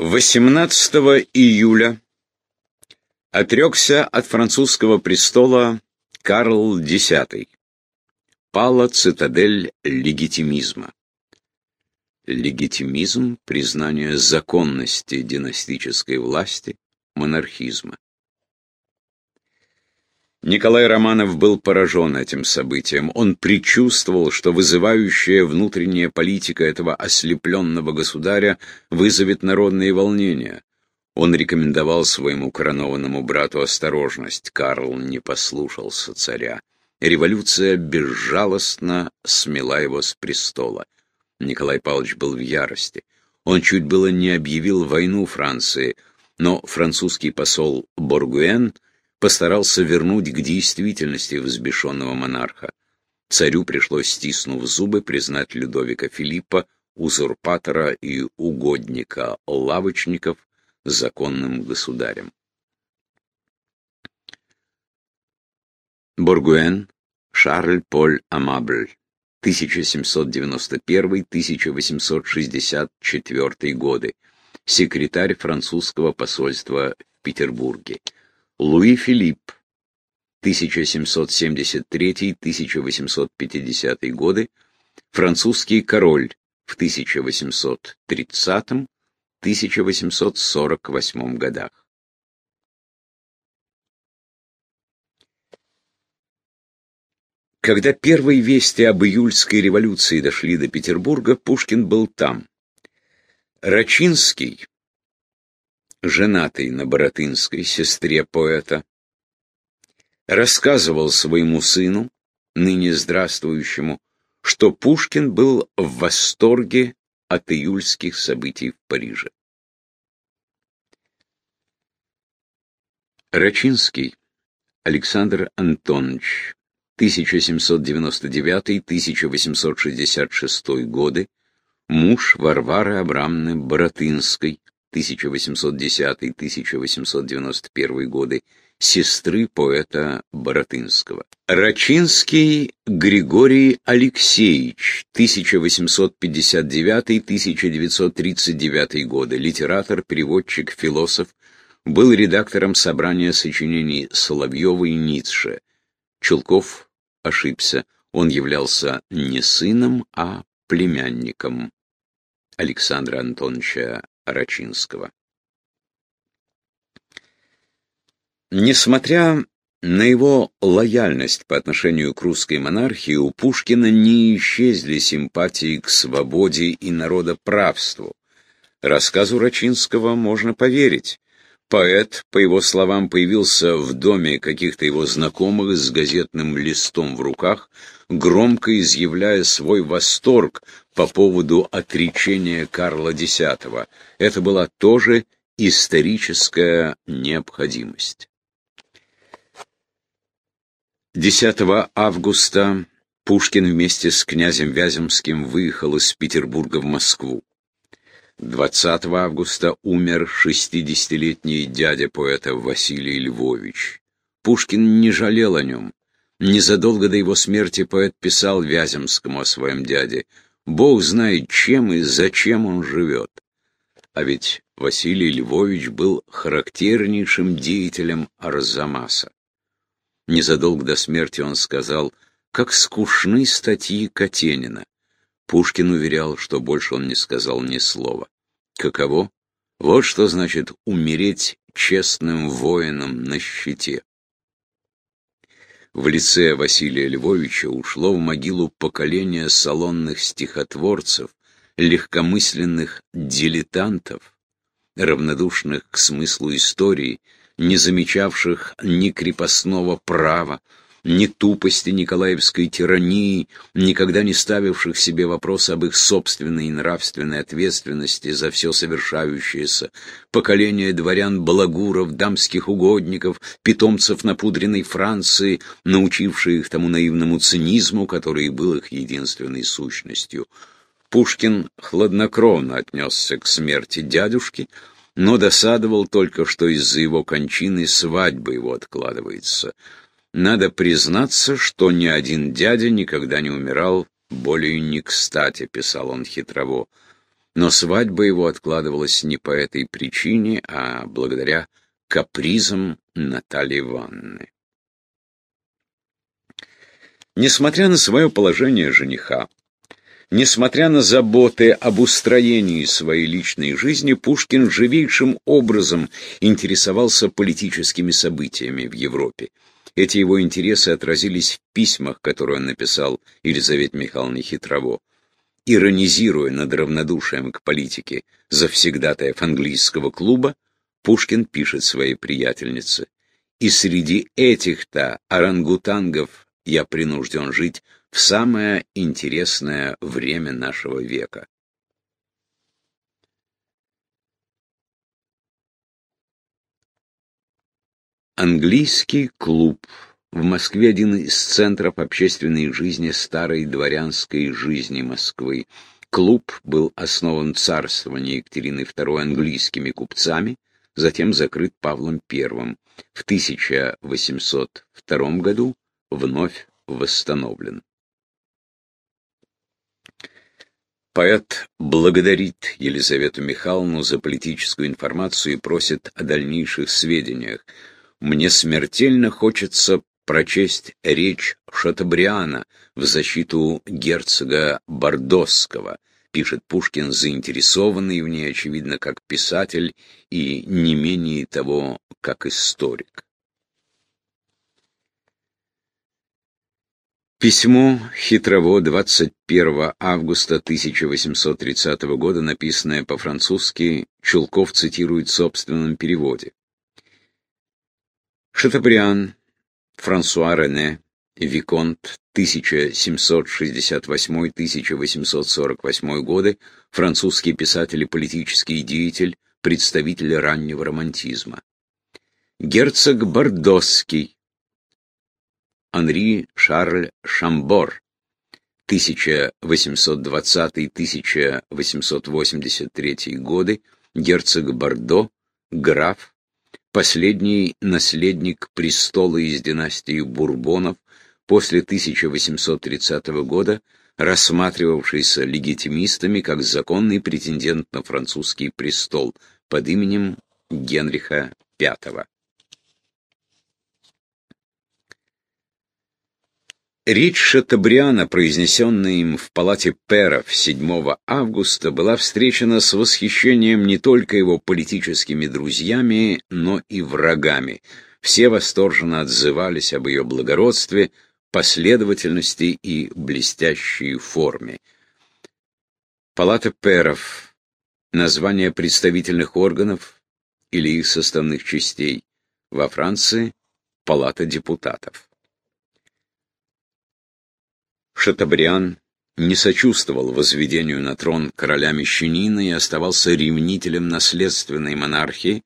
18 июля отрекся от французского престола Карл X. Пала цитадель легитимизма. Легитимизм – признание законности династической власти, монархизма. Николай Романов был поражен этим событием. Он предчувствовал, что вызывающая внутренняя политика этого ослепленного государя вызовет народные волнения. Он рекомендовал своему коронованному брату осторожность. Карл не послушался царя. Революция безжалостно смела его с престола. Николай Павлович был в ярости. Он чуть было не объявил войну Франции, но французский посол Боргуэн постарался вернуть к действительности взбешенного монарха. Царю пришлось, стиснув зубы, признать Людовика Филиппа, узурпатора и угодника лавочников, законным государем. Боргуэн Шарль Поль Амабль 1791-1864 годы, секретарь французского посольства в Петербурге. Луи Филипп, 1773-1850 годы, французский король в 1830-1848 годах. Когда первые вести об июльской революции дошли до Петербурга, Пушкин был там. Рачинский, женатый на Боротынской, сестре поэта, рассказывал своему сыну, ныне здравствующему, что Пушкин был в восторге от июльских событий в Париже. Рачинский Александр Антонович, 1799-1866 годы, муж Варвары Абрамны Боротынской, 1810-1891 годы, сестры поэта Боротынского. Рачинский Григорий Алексеевич, 1859-1939 годы, литератор, переводчик, философ, был редактором собрания сочинений Соловьева и Ницше. Чулков ошибся, он являлся не сыном, а племянником Александра Антоновича Рачинского. Несмотря на его лояльность по отношению к русской монархии, у Пушкина не исчезли симпатии к свободе и народоправству. Рассказу Рачинского можно поверить. Поэт, по его словам, появился в доме каких-то его знакомых с газетным листом в руках, громко изъявляя свой восторг по поводу отречения Карла X. Это была тоже историческая необходимость. 10 августа Пушкин вместе с князем Вяземским выехал из Петербурга в Москву. 20 августа умер 60-летний дядя поэта Василий Львович. Пушкин не жалел о нем. Незадолго до его смерти поэт писал Вяземскому о своем дяде. Бог знает, чем и зачем он живет. А ведь Василий Львович был характернейшим деятелем Арзамаса. Незадолго до смерти он сказал, как скучны статьи Катенина. Пушкин уверял, что больше он не сказал ни слова. Каково? Вот что значит умереть честным воином на щите. В лице Василия Львовича ушло в могилу поколение салонных стихотворцев, легкомысленных дилетантов, равнодушных к смыслу истории, не замечавших ни крепостного права, ни тупости николаевской тирании, никогда не ставивших себе вопрос об их собственной нравственной ответственности за все совершающееся, поколение дворян-балагуров, дамских угодников, питомцев напудренной Франции, научившие их тому наивному цинизму, который был их единственной сущностью. Пушкин хладнокровно отнесся к смерти дядюшки, но досадовал только, что из-за его кончины свадьба его откладывается. Надо признаться, что ни один дядя никогда не умирал более не кстати, писал он хитрово. но свадьба его откладывалась не по этой причине, а благодаря капризам Натальи Ивановны. Несмотря на свое положение жениха, несмотря на заботы об устроении своей личной жизни, Пушкин живейшим образом интересовался политическими событиями в Европе. Эти его интересы отразились в письмах, которые он написал Елизавете Михайловне Хитрово. Иронизируя над равнодушием к политике завсегдатаев английского клуба, Пушкин пишет своей приятельнице, «И среди этих-то орангутангов я принужден жить в самое интересное время нашего века. Английский клуб. В Москве один из центров общественной жизни старой дворянской жизни Москвы. Клуб был основан царствованием Екатерины II английскими купцами, затем закрыт Павлом I. В 1802 году вновь восстановлен. Поэт благодарит Елизавету Михайловну за политическую информацию и просит о дальнейших сведениях. «Мне смертельно хочется прочесть речь Шатабриана в защиту герцога Бордосского», пишет Пушкин, заинтересованный в ней, очевидно, как писатель и не менее того, как историк. Письмо Хитрово 21 августа 1830 года, написанное по-французски, Чулков цитирует в собственном переводе. Шатабриан, Франсуа Рене, Виконт, 1768-1848 годы, французский писатель и политический деятель, представитель раннего романтизма. Герцог Бордосский, Анри Шарль Шамбор, 1820-1883 годы, герцог Бордо, граф, последний наследник престола из династии Бурбонов, после 1830 года рассматривавшийся легитимистами как законный претендент на французский престол под именем Генриха V. Речь Шатабриана, произнесенная им в палате перов 7 августа, была встречена с восхищением не только его политическими друзьями, но и врагами. Все восторженно отзывались об ее благородстве, последовательности и блестящей форме. Палата перов — название представительных органов или их составных частей. Во Франции — Палата депутатов. Шатабриан не сочувствовал возведению на трон короля Мещанина и оставался ревнителем наследственной монархии,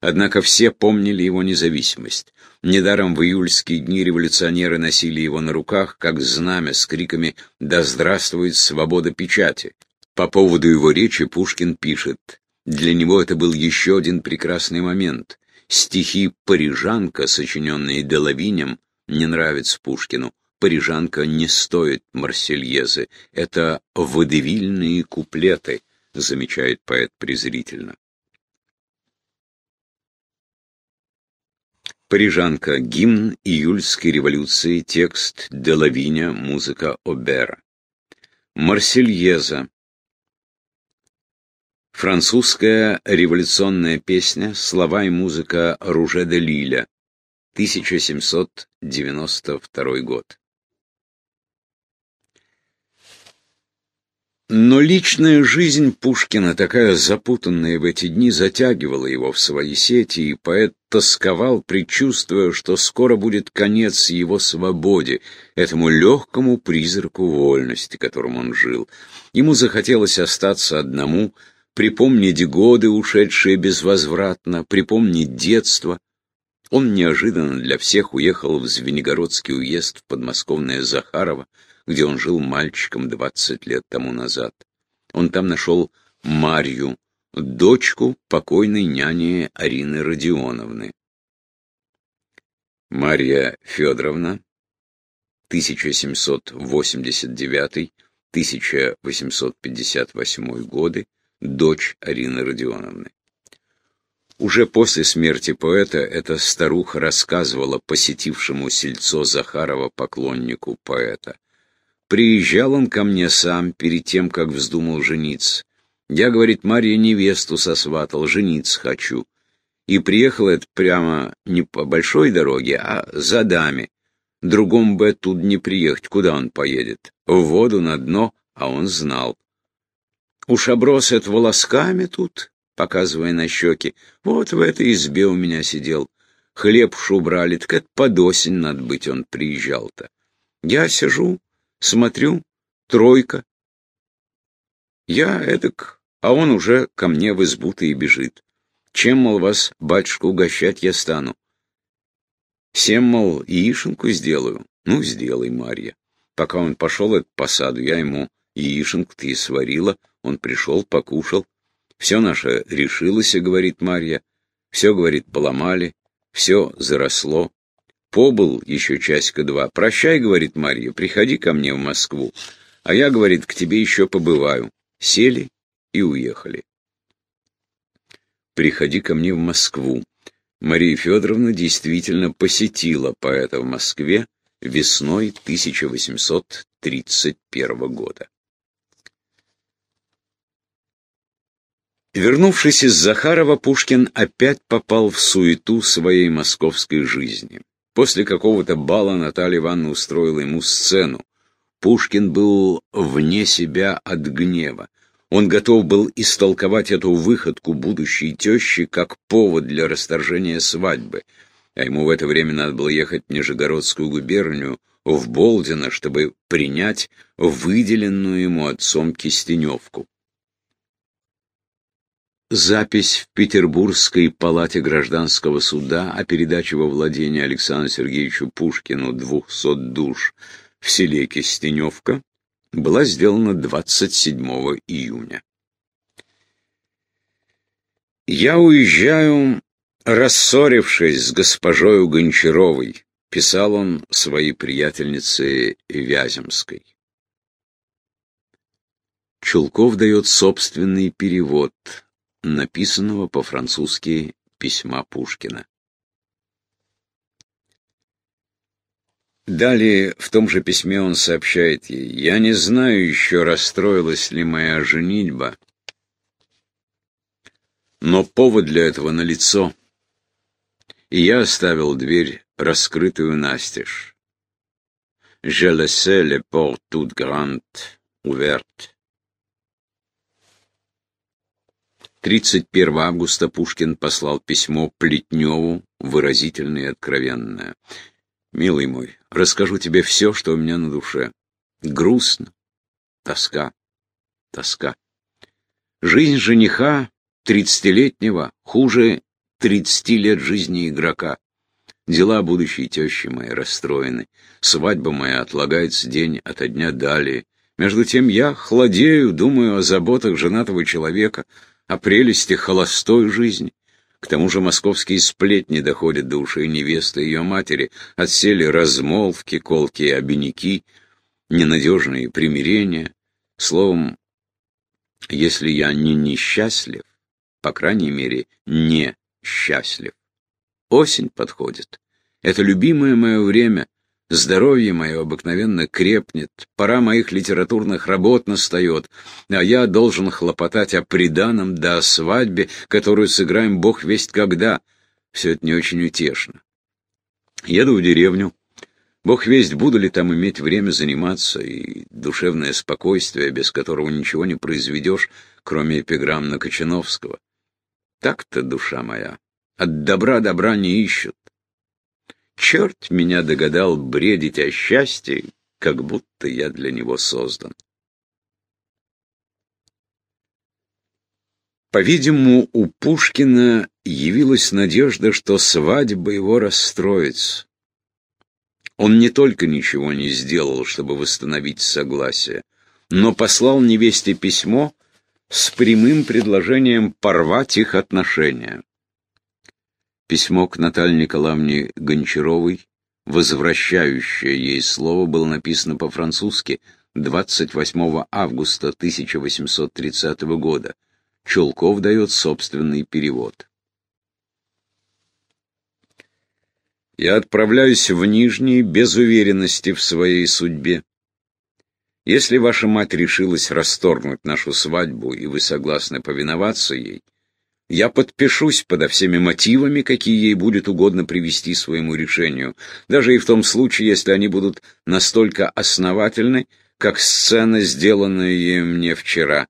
однако все помнили его независимость. Недаром в июльские дни революционеры носили его на руках, как знамя с криками «Да здравствует свобода печати!». По поводу его речи Пушкин пишет «Для него это был еще один прекрасный момент. Стихи «Парижанка», сочиненные Делавинем, не нравятся Пушкину парижанка не стоит марсельезы. Это водевильные куплеты, замечает поэт презрительно. Парижанка. Гимн июльской революции. Текст Делавиня. Музыка Обера. Марсельеза. Французская революционная песня. Слова и музыка Руже де Лиля. 1792 год. Но личная жизнь Пушкина, такая запутанная в эти дни, затягивала его в свои сети, и поэт тосковал, предчувствуя, что скоро будет конец его свободе, этому легкому призраку вольности, которым он жил. Ему захотелось остаться одному, припомнить годы, ушедшие безвозвратно, припомнить детство. Он неожиданно для всех уехал в Звенигородский уезд в подмосковное Захарово, где он жил мальчиком 20 лет тому назад. Он там нашел Марью, дочку покойной няни Арины Родионовны. Марья Федоровна, 1789-1858 годы, дочь Арины Родионовны. Уже после смерти поэта эта старуха рассказывала посетившему сельцо Захарова поклоннику поэта. Приезжал он ко мне сам перед тем, как вздумал жениться. Я, говорит, Марья невесту сосватал, жениться хочу. И приехал это прямо не по большой дороге, а за даме. Другому бы оттуда не приехать, куда он поедет? В воду, на дно, а он знал. Уж оброс это волосками тут, показывая на щеки. Вот в этой избе у меня сидел. Хлеб шубрали, так это под осень, надо быть, он приезжал-то. Я сижу, смотрю, тройка. Я эдак, а он уже ко мне в избу и бежит. Чем, мол, вас, батюшка, угощать я стану? Всем, мол, яишенку сделаю. Ну, сделай, Марья. Пока он пошел от посаду, я ему яишенку-то и сварила. Он пришел, покушал. Все наше решилось, говорит Марья. Все, говорит, поломали. Все заросло. Побыл еще часика-два. Прощай, говорит Марья, приходи ко мне в Москву. А я, говорит, к тебе еще побываю. Сели и уехали. Приходи ко мне в Москву. Мария Федоровна действительно посетила поэта в Москве весной 1831 года. Вернувшись из Захарова, Пушкин опять попал в суету своей московской жизни. После какого-то бала Наталья Ивановна устроила ему сцену. Пушкин был вне себя от гнева. Он готов был истолковать эту выходку будущей тещи как повод для расторжения свадьбы. А ему в это время надо было ехать в Нижегородскую губернию, в Болдино, чтобы принять выделенную ему отцом кистеневку. Запись в Петербургской палате гражданского суда о передаче во владение Александру Сергеевичу Пушкину двухсот душ в селе Кистеневка была сделана 27 июня. «Я уезжаю, рассорившись с госпожою Гончаровой», — писал он своей приятельнице Вяземской. Чулков дает собственный перевод написанного по-французски письма Пушкина. Далее в том же письме он сообщает ей, «Я не знаю еще, расстроилась ли моя женитьба, но повод для этого налицо, и я оставил дверь раскрытую настежь. Je laissais les portes toutes grandes ouvertes. 31 августа Пушкин послал письмо Плетневу, выразительное и откровенное. «Милый мой, расскажу тебе все, что у меня на душе. Грустно, тоска, тоска. Жизнь жениха тридцатилетнего хуже тридцати лет жизни игрока. Дела будущей тещи моей расстроены. Свадьба моя отлагается день ото дня далее. Между тем я хладею, думаю о заботах женатого человека, о прелести холостой жизни. К тому же московские сплетни доходят до ушей невесты и ее матери, отсели размолвки, колкие обиняки, ненадежные примирения. Словом, если я не несчастлив, по крайней мере, не счастлив. Осень подходит. Это любимое мое время, Здоровье мое обыкновенно крепнет, пора моих литературных работ настает, а я должен хлопотать о приданом да о свадьбе, которую сыграем бог весть когда. Все это не очень утешно. Еду в деревню. Бог весть, буду ли там иметь время заниматься, и душевное спокойствие, без которого ничего не произведешь, кроме эпиграмм на Кочановского. Так-то, душа моя, от добра добра не ищут. Черт меня догадал бредить о счастье, как будто я для него создан. По-видимому, у Пушкина явилась надежда, что свадьба его расстроится. Он не только ничего не сделал, чтобы восстановить согласие, но послал невесте письмо с прямым предложением порвать их отношения. Письмо к Наталье Николаевне Гончаровой, возвращающее ей слово, было написано по-французски 28 августа 1830 года. Чулков дает собственный перевод. Я отправляюсь в Нижний без уверенности в своей судьбе. Если ваша мать решилась расторгнуть нашу свадьбу, и вы согласны повиноваться ей, я подпишусь подо всеми мотивами, какие ей будет угодно привести своему решению, даже и в том случае, если они будут настолько основательны, как сцена, сделанная ею мне вчера,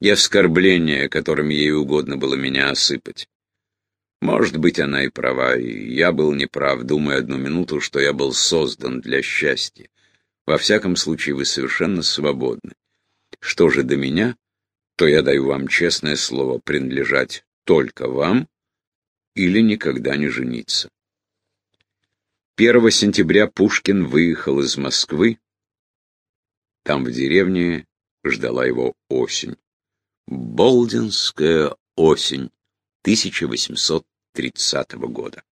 и оскорбления, которыми ей угодно было меня осыпать. Может быть, она и права, и я был неправ, думая одну минуту, что я был создан для счастья. Во всяком случае, вы совершенно свободны. Что же до меня, то я даю вам честное слово принадлежать только вам или никогда не жениться. 1 сентября Пушкин выехал из Москвы. Там в деревне ждала его осень. Болдинская осень 1830 года.